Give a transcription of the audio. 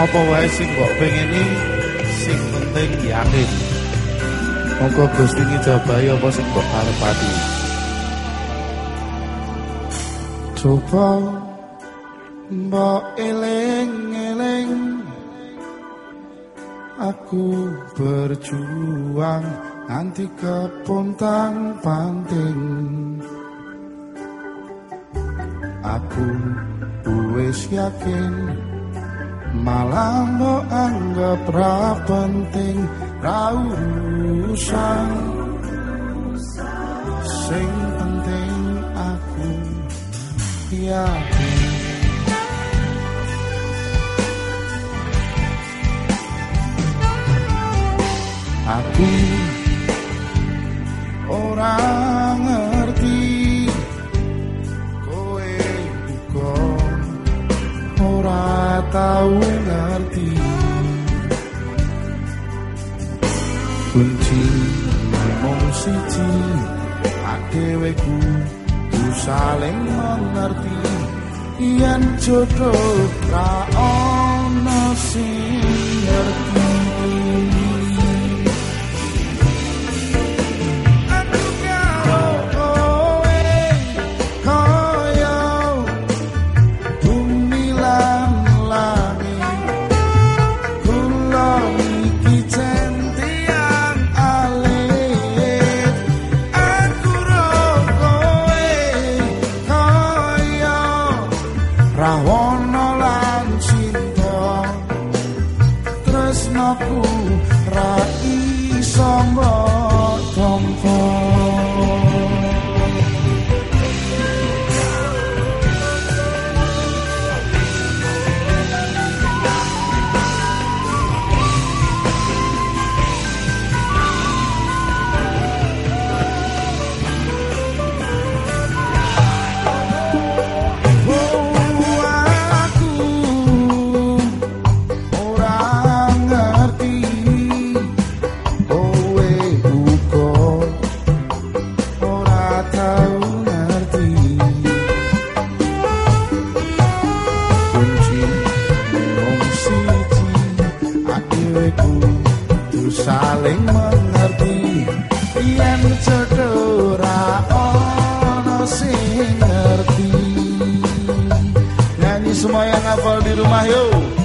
apa wae sing mbok pengeni sing penting yakin. Monggo Gusti ngijabahi apa sing mbok karepati. Coba mbok eling-eling Aku berjuang nanti kepontang panting. Aku wis yakin malah mau anggap ra penting ra urusan. Sing penting aku yakin tahu ngerti kunci mung siji adewe kudu saling mengerti. Yen jodoh ra ono sing tresnaku ra iso kudu saling mengerti. Yen jodoh ra ono sing ngerti. Nyanyi semua yang hafal di rumah yuk